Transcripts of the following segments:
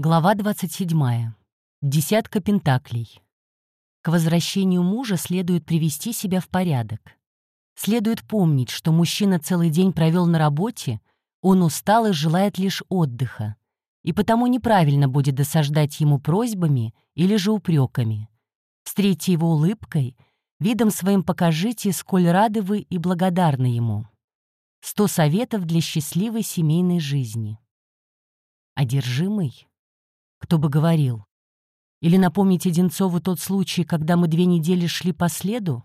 Глава 27. Десятка пентаклей. К возвращению мужа следует привести себя в порядок. Следует помнить, что мужчина целый день провел на работе, он устал и желает лишь отдыха, и потому неправильно будет досаждать ему просьбами или же упреками. Встретьте его улыбкой, видом своим покажите, сколь рады вы и благодарны ему. Сто советов для счастливой семейной жизни. Одержимый кто бы говорил? Или напомнить Одинцову тот случай, когда мы две недели шли по следу?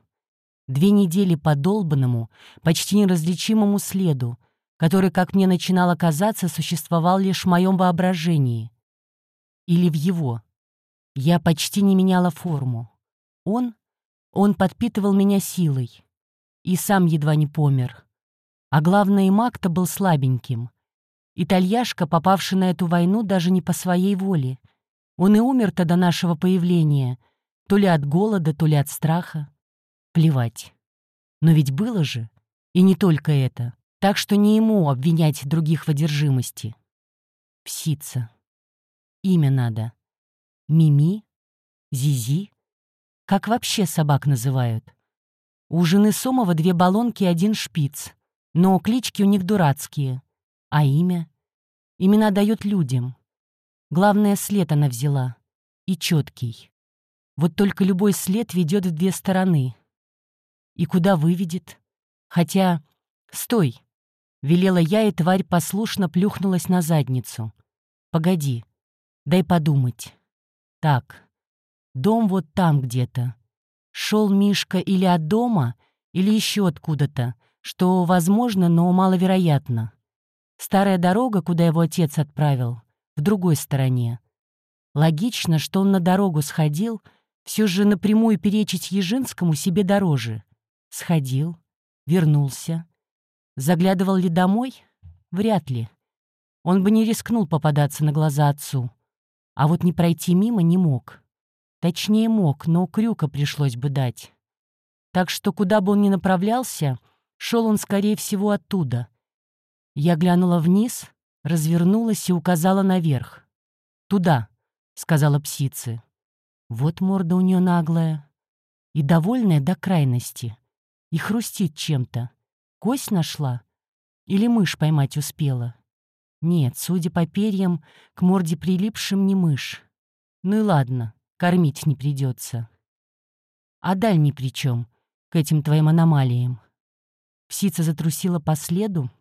Две недели по долбанному, почти неразличимому следу, который, как мне начинало казаться, существовал лишь в моем воображении. Или в его. Я почти не меняла форму. Он? Он подпитывал меня силой. И сам едва не помер. А главное, и маг-то был слабеньким. Итальяшка, попавший на эту войну даже не по своей воле. Он и умер-то до нашего появления, то ли от голода, то ли от страха. Плевать. Но ведь было же. И не только это. Так что не ему обвинять других в одержимости. Псица. Имя надо. Мими? Зизи? Как вообще собак называют? У жены Сомова две баллонки и один шпиц. Но клички у них дурацкие. А имя? Имена дают людям. Главное, след она взяла. И четкий. Вот только любой след ведет в две стороны. И куда выведет? Хотя... Стой! Велела я, и тварь послушно плюхнулась на задницу. Погоди. Дай подумать. Так. Дом вот там где-то. Шел Мишка или от дома, или еще откуда-то, что возможно, но маловероятно. Старая дорога, куда его отец отправил, в другой стороне. Логично, что он на дорогу сходил, все же напрямую перечить Ежинскому себе дороже. Сходил, вернулся. Заглядывал ли домой? Вряд ли. Он бы не рискнул попадаться на глаза отцу. А вот не пройти мимо не мог. Точнее, мог, но крюка пришлось бы дать. Так что куда бы он ни направлялся, шел он, скорее всего, оттуда, я глянула вниз, развернулась и указала наверх. «Туда», — сказала псицы. Вот морда у нее наглая. И довольная до крайности. И хрустит чем-то. Кость нашла? Или мышь поймать успела? Нет, судя по перьям, к морде прилипшим не мышь. Ну и ладно, кормить не придется. А даль ни при чем, к этим твоим аномалиям. Псица затрусила по следу,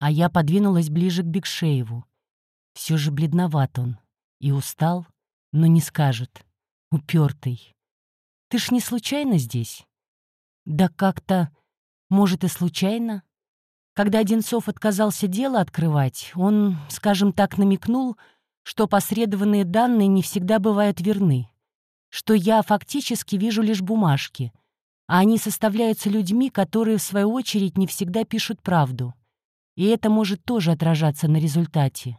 а я подвинулась ближе к Бигшееву. Все же бледноват он. И устал, но не скажет. Упертый. Ты ж не случайно здесь? Да как-то, может, и случайно. Когда Одинцов отказался дело открывать, он, скажем так, намекнул, что посредованные данные не всегда бывают верны, что я фактически вижу лишь бумажки, а они составляются людьми, которые, в свою очередь, не всегда пишут правду. И это может тоже отражаться на результате.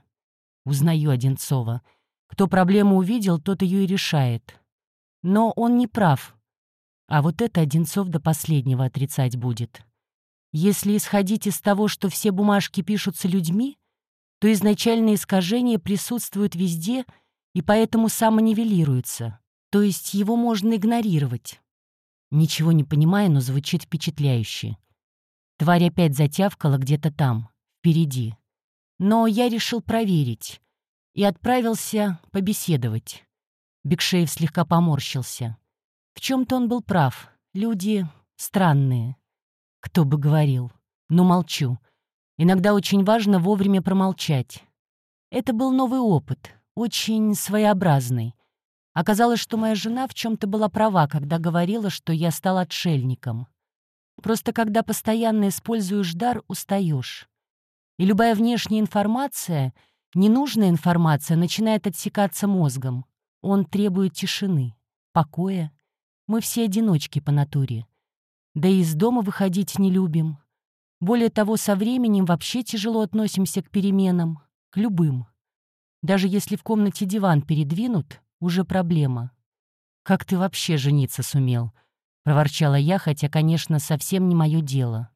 Узнаю Одинцова. Кто проблему увидел, тот ее и решает. Но он не прав. А вот это Одинцов до последнего отрицать будет. Если исходить из того, что все бумажки пишутся людьми, то изначальные искажения присутствуют везде и поэтому самонивелируются. То есть его можно игнорировать. Ничего не понимая, но звучит впечатляюще. Тварь опять затявкала где-то там впереди. Но я решил проверить и отправился побеседовать. Бекшеев слегка поморщился. В чем-то он был прав. Люди странные. Кто бы говорил. Но молчу. Иногда очень важно вовремя промолчать. Это был новый опыт, очень своеобразный. Оказалось, что моя жена в чем-то была права, когда говорила, что я стал отшельником. Просто когда постоянно используешь дар, устаешь. И любая внешняя информация, ненужная информация, начинает отсекаться мозгом. Он требует тишины, покоя. Мы все одиночки по натуре. Да и из дома выходить не любим. Более того, со временем вообще тяжело относимся к переменам, к любым. Даже если в комнате диван передвинут, уже проблема. «Как ты вообще жениться сумел?» — проворчала я, хотя, конечно, совсем не мое дело.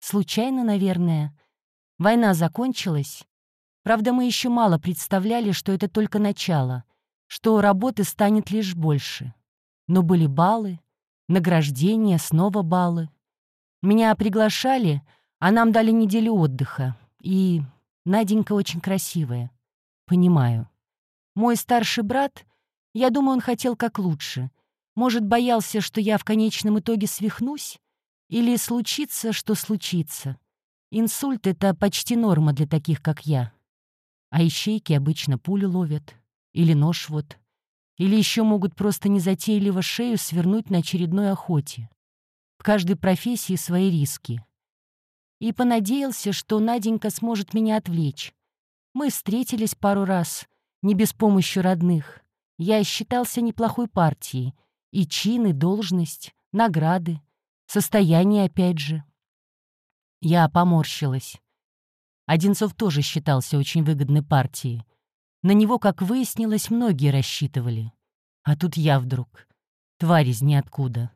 «Случайно, наверное. Война закончилась. Правда, мы еще мало представляли, что это только начало, что работы станет лишь больше. Но были баллы, награждения, снова баллы. Меня приглашали, а нам дали неделю отдыха. И Наденька очень красивая. Понимаю. Мой старший брат, я думаю, он хотел как лучше. Может, боялся, что я в конечном итоге свихнусь? Или случится, что случится? Инсульт — это почти норма для таких, как я. А ищейки обычно пули ловят. Или нож вот. Или еще могут просто незатейливо шею свернуть на очередной охоте. В каждой профессии свои риски. И понадеялся, что Наденька сможет меня отвлечь. Мы встретились пару раз, не без помощи родных. Я считался неплохой партией. И чин, и должность, награды, состояние опять же. Я поморщилась. Одинцов тоже считался очень выгодной партией. На него, как выяснилось, многие рассчитывали. А тут я вдруг. Тварь из ниоткуда.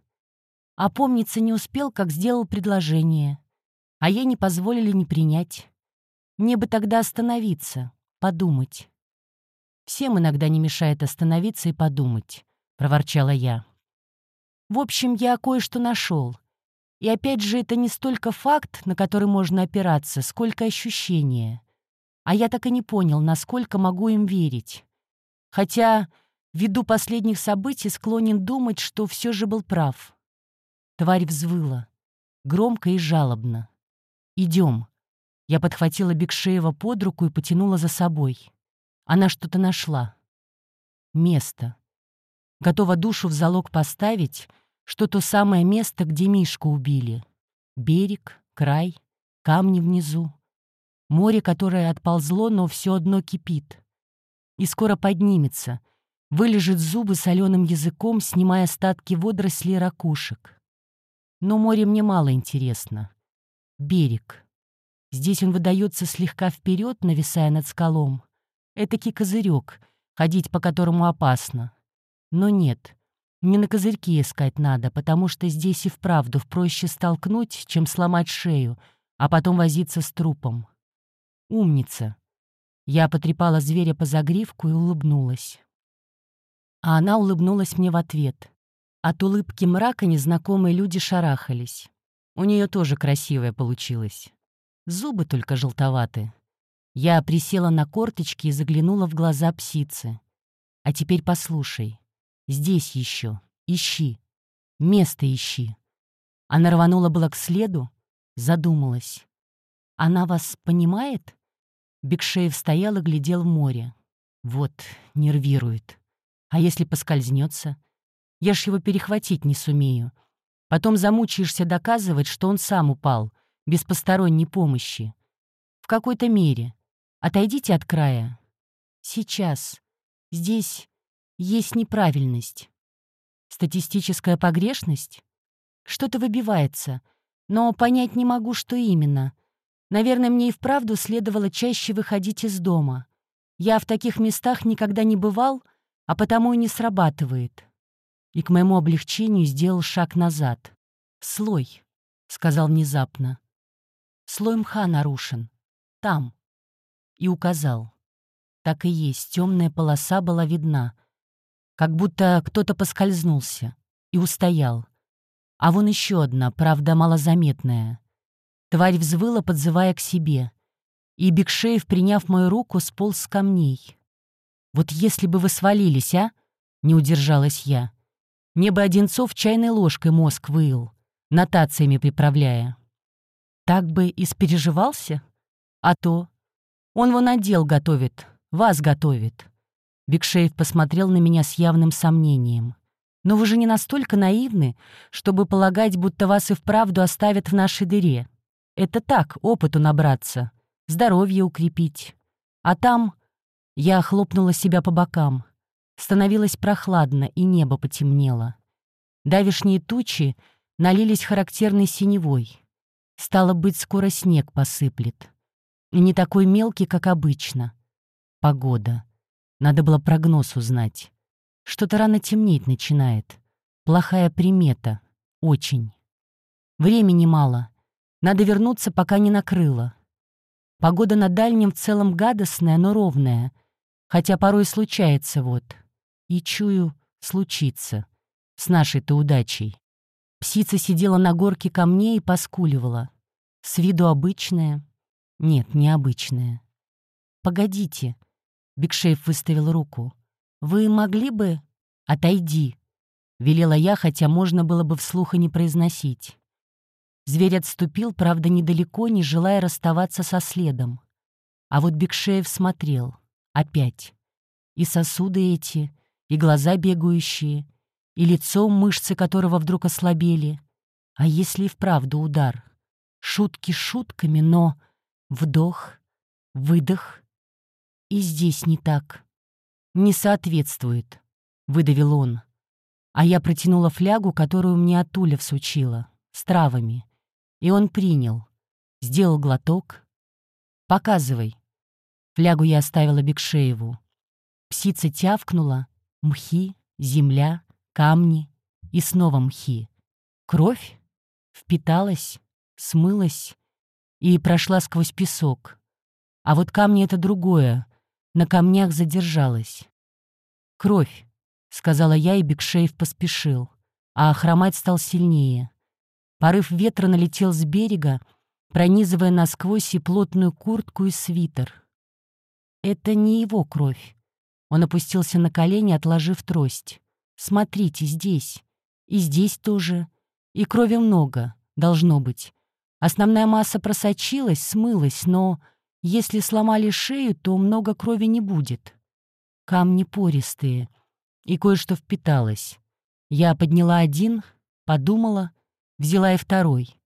А помниться не успел, как сделал предложение. А ей не позволили не принять. Мне бы тогда остановиться, подумать. «Всем иногда не мешает остановиться и подумать», — проворчала я. «В общем, я кое-что нашел. И опять же, это не столько факт, на который можно опираться, сколько ощущение. А я так и не понял, насколько могу им верить. Хотя, ввиду последних событий, склонен думать, что все же был прав. Тварь взвыла. Громко и жалобно. «Идем». Я подхватила Бекшеева под руку и потянула за собой. Она что-то нашла. Место. Готова душу в залог поставить, что то самое место, где Мишку убили. Берег, край, камни внизу. Море, которое отползло, но все одно кипит. И скоро поднимется, вылежит зубы соленым языком, снимая остатки водорослей и ракушек. Но море мне мало интересно. Берег. Здесь он выдается слегка вперед, нависая над скалом. Этакий козырек, ходить по которому опасно. Но нет, не на козырьки искать надо, потому что здесь и вправду проще столкнуть, чем сломать шею, а потом возиться с трупом. Умница. Я потрепала зверя по загривку и улыбнулась. А она улыбнулась мне в ответ. От улыбки мрака незнакомые люди шарахались. У нее тоже красивая получилась. Зубы только желтоваты. Я присела на корточки и заглянула в глаза псицы. А теперь послушай. Здесь еще. Ищи. Место ищи. Она рванула было к следу, задумалась. Она вас понимает? Бекшеев стоял и глядел в море. Вот, нервирует. А если поскользнется? Я ж его перехватить не сумею. Потом замучаешься доказывать, что он сам упал, без посторонней помощи. В какой-то мере. Отойдите от края. Сейчас. Здесь есть неправильность. Статистическая погрешность? Что-то выбивается, но понять не могу, что именно — Наверное, мне и вправду следовало чаще выходить из дома. Я в таких местах никогда не бывал, а потому и не срабатывает. И к моему облегчению сделал шаг назад. «Слой», — сказал внезапно. «Слой мха нарушен. Там». И указал. Так и есть, темная полоса была видна. Как будто кто-то поскользнулся и устоял. А вон еще одна, правда, малозаметная. Тварь взвыла, подзывая к себе. И Бекшеев, приняв мою руку, сполз с камней. «Вот если бы вы свалились, а?» — не удержалась я. Мне бы Одинцов чайной ложкой мозг выил, нотациями приправляя. Так бы испереживался? А то. Он вон отдел готовит, вас готовит. Бекшеев посмотрел на меня с явным сомнением. «Но вы же не настолько наивны, чтобы полагать, будто вас и вправду оставят в нашей дыре. Это так, опыту набраться, здоровье укрепить. А там я хлопнула себя по бокам. Становилось прохладно, и небо потемнело. Давишние тучи налились характерной синевой. Стало быть, скоро снег посыплет. И не такой мелкий, как обычно. Погода. Надо было прогноз узнать. Что-то рано темнеть начинает. Плохая примета. Очень. Времени мало. Надо вернуться, пока не накрыло. Погода на дальнем в целом гадостная, но ровная, хотя порой случается вот. И чую, случится. С нашей-то удачей. Псица сидела на горке камней и поскуливала. С виду обычная. Нет, необычная. «Погодите», — Бигшейф выставил руку. «Вы могли бы...» «Отойди», — велела я, хотя можно было бы вслух и не произносить. Зверь отступил, правда, недалеко, не желая расставаться со следом. А вот Бекшеев смотрел. Опять. И сосуды эти, и глаза бегающие, и лицо, мышцы которого вдруг ослабели. А если и вправду удар? Шутки шутками, но вдох, выдох. И здесь не так. Не соответствует, — выдавил он. А я протянула флягу, которую мне Атуля всучила, с травами. И он принял. Сделал глоток. «Показывай». Флягу я оставила Бекшееву. Псица тявкнула. Мхи, земля, камни и снова мхи. Кровь впиталась, смылась и прошла сквозь песок. А вот камни — это другое. На камнях задержалась. «Кровь», — сказала я, и Бекшеев поспешил. А хромать стал сильнее. Порыв ветра налетел с берега, пронизывая насквозь и плотную куртку и свитер. Это не его кровь. Он опустился на колени, отложив трость. «Смотрите, здесь. И здесь тоже. И крови много, должно быть. Основная масса просочилась, смылась, но если сломали шею, то много крови не будет. Камни пористые, и кое-что впиталось. Я подняла один, подумала — Взяла и второй.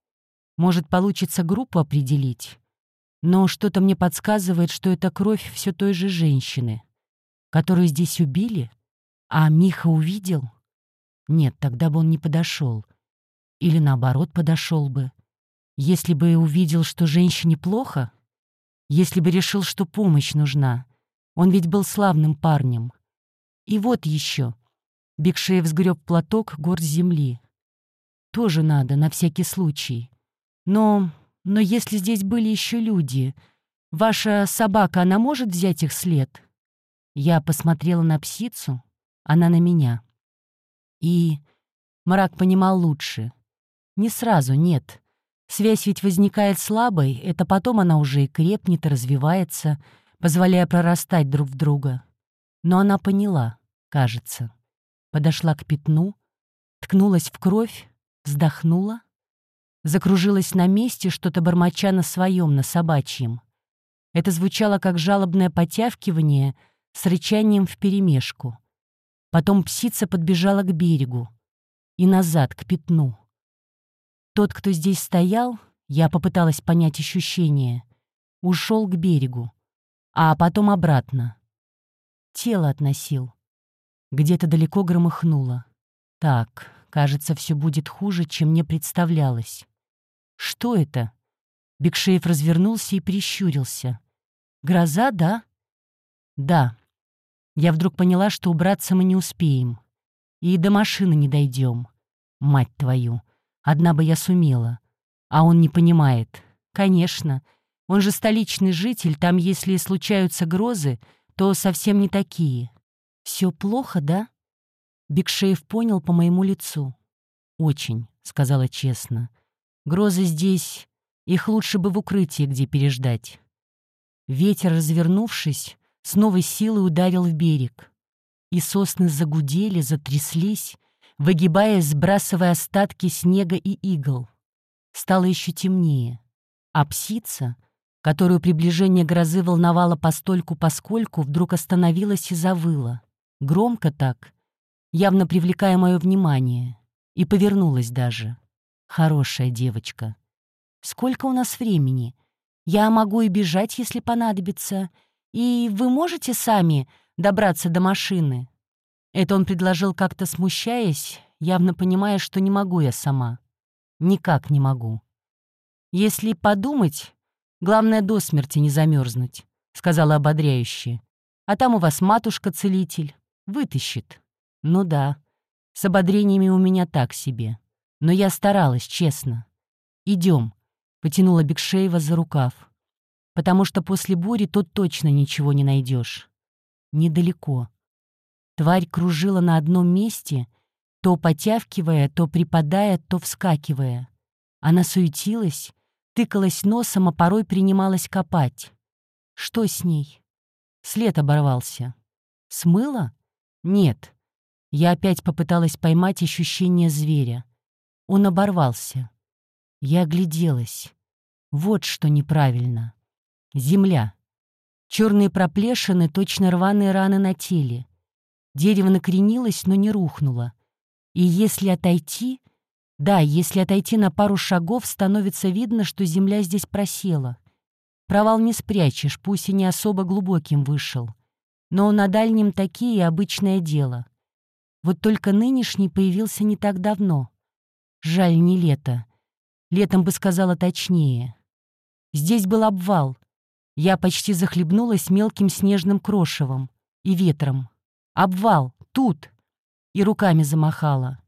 Может, получится группу определить. Но что-то мне подсказывает, что это кровь все той же женщины, которую здесь убили. А Миха увидел? Нет, тогда бы он не подошел. Или наоборот подошел бы. Если бы увидел, что женщине плохо, если бы решил, что помощь нужна. Он ведь был славным парнем. И вот еще. Бекшеев сгреб платок горсть земли. Тоже надо, на всякий случай. Но... но если здесь были еще люди, ваша собака, она может взять их след?» Я посмотрела на псицу, она на меня. И мрак понимал лучше. Не сразу, нет. Связь ведь возникает слабой, это потом она уже и крепнет, и развивается, позволяя прорастать друг в друга. Но она поняла, кажется. Подошла к пятну, ткнулась в кровь, Вздохнула, закружилась на месте, что-то бормоча на своем, на собачьем. Это звучало как жалобное потявкивание с рычанием вперемешку. Потом псица подбежала к берегу и назад, к пятну. Тот, кто здесь стоял, я попыталась понять ощущение, ушел к берегу, а потом обратно. Тело относил. Где-то далеко громыхнуло. Так, Кажется, все будет хуже, чем мне представлялось. Что это? Бекшеев развернулся и прищурился. Гроза, да? Да. Я вдруг поняла, что убраться мы не успеем. И до машины не дойдем. Мать твою. Одна бы я сумела. А он не понимает. Конечно. Он же столичный житель, там, если и случаются грозы, то совсем не такие. Все плохо, да? Бекшеев понял по моему лицу. «Очень», — сказала честно. «Грозы здесь, их лучше бы в укрытии где переждать». Ветер, развернувшись, с новой силой ударил в берег. И сосны загудели, затряслись, выгибаясь, сбрасывая остатки снега и игл. Стало еще темнее. А псица, которую приближение грозы волновало постольку-поскольку, вдруг остановилась и завыла. Громко так, явно привлекая мое внимание, и повернулась даже. Хорошая девочка. «Сколько у нас времени? Я могу и бежать, если понадобится. И вы можете сами добраться до машины?» Это он предложил как-то смущаясь, явно понимая, что не могу я сама. Никак не могу. «Если подумать, главное до смерти не замерзнуть», — сказала ободряюще. «А там у вас матушка-целитель. Вытащит». Ну да, с ободрениями у меня так себе. Но я старалась, честно. Идем, потянула Бекшеева за рукав. потому что после бури тут точно ничего не найдешь. Недалеко. Тварь кружила на одном месте, то потявкивая, то припадая, то вскакивая. Она суетилась, тыкалась носом, а порой принималась копать. Что с ней? След оборвался. Смыло? Нет. Я опять попыталась поймать ощущение зверя. Он оборвался. Я огляделась. Вот что неправильно. Земля. Черные проплешины, точно рваные раны на теле. Дерево накренилось, но не рухнуло. И если отойти... Да, если отойти на пару шагов, становится видно, что земля здесь просела. Провал не спрячешь, пусть и не особо глубоким вышел. Но на дальнем такие обычное дело. Вот только нынешний появился не так давно. Жаль, не лето. Летом бы сказала точнее. Здесь был обвал. Я почти захлебнулась мелким снежным крошевом и ветром. Обвал! Тут!» И руками замахала.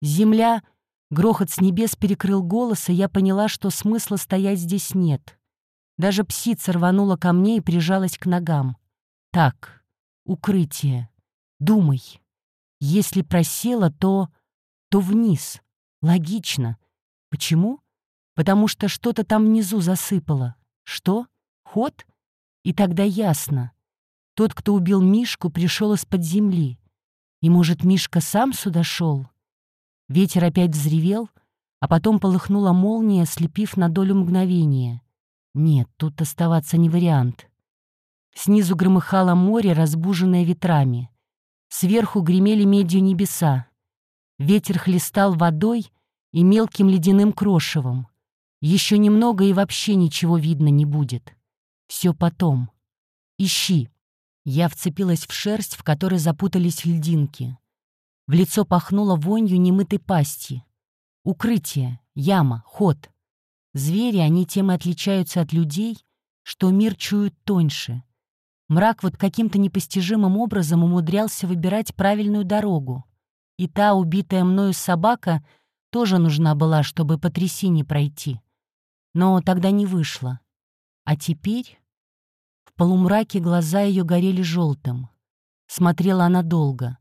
Земля, грохот с небес перекрыл голос, и я поняла, что смысла стоять здесь нет. Даже псица рванула ко мне и прижалась к ногам. «Так, укрытие. Думай. Если просела, то... то вниз. Логично. Почему? Потому что что-то там внизу засыпало. Что? Ход? И тогда ясно. Тот, кто убил Мишку, пришел из-под земли. И, может, Мишка сам сюда шел? Ветер опять взревел, а потом полыхнула молния, слепив на долю мгновения. Нет, тут оставаться не вариант. Снизу громыхало море, разбуженное ветрами. Сверху гремели медью небеса. Ветер хлестал водой и мелким ледяным крошевом. Еще немного и вообще ничего видно не будет. Все потом. Ищи. Я вцепилась в шерсть, в которой запутались льдинки. В лицо пахнуло вонью немытой пасти. Укрытие, яма, ход. Звери, они тем и отличаются от людей, что мир чуют тоньше. Мрак вот каким-то непостижимым образом умудрялся выбирать правильную дорогу. И та убитая мною собака тоже нужна была, чтобы по трясине пройти. Но тогда не вышло. А теперь... Полумраке глаза ее горели желтым. Смотрела она долго,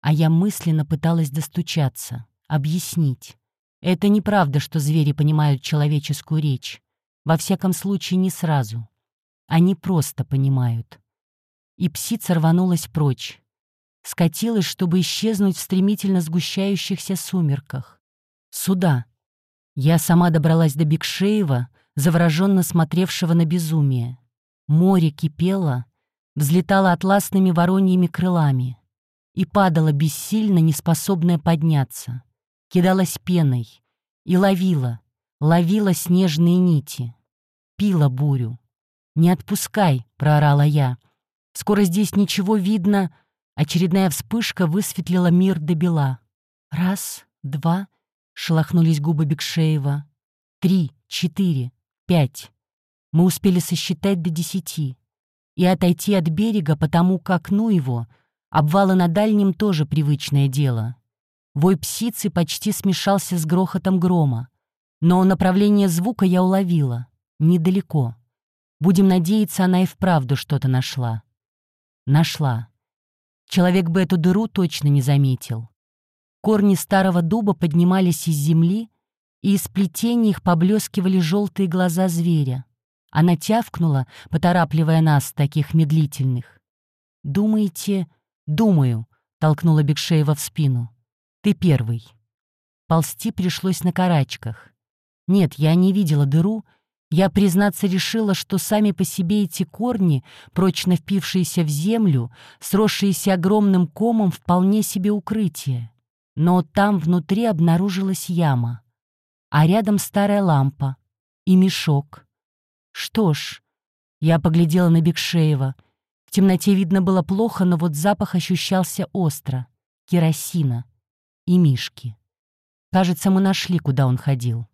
а я мысленно пыталась достучаться, объяснить. Это неправда, что звери понимают человеческую речь. Во всяком случае, не сразу. Они просто понимают. И псица рванулась прочь. Скатилась, чтобы исчезнуть в стремительно сгущающихся сумерках. Сюда. Я сама добралась до Бекшеева, завороженно смотревшего на безумие. Море кипело, взлетало атласными вороньими крылами и падало бессильно, неспособное подняться, кидалось пеной и ловила, ловила снежные нити, пила бурю. «Не отпускай!» — проорала я. «Скоро здесь ничего видно!» Очередная вспышка высветлила мир до бела. «Раз, два!» — шелохнулись губы Бекшеева. «Три, четыре, пять!» Мы успели сосчитать до десяти и отойти от берега, потому как, ну его, обвалы на дальнем тоже привычное дело. Вой псицы почти смешался с грохотом грома, но направление звука я уловила, недалеко. Будем надеяться, она и вправду что-то нашла. Нашла. Человек бы эту дыру точно не заметил. Корни старого дуба поднимались из земли, и из плетений их поблескивали желтые глаза зверя. Она тявкнула, поторапливая нас, таких медлительных. «Думаете...» «Думаю», — толкнула Бекшеева в спину. «Ты первый». Ползти пришлось на карачках. Нет, я не видела дыру. Я, признаться, решила, что сами по себе эти корни, прочно впившиеся в землю, сросшиеся огромным комом, вполне себе укрытие. Но там внутри обнаружилась яма. А рядом старая лампа и мешок — что ж, я поглядела на Бекшеева. В темноте видно было плохо, но вот запах ощущался остро. Керосина и Мишки. Кажется, мы нашли, куда он ходил.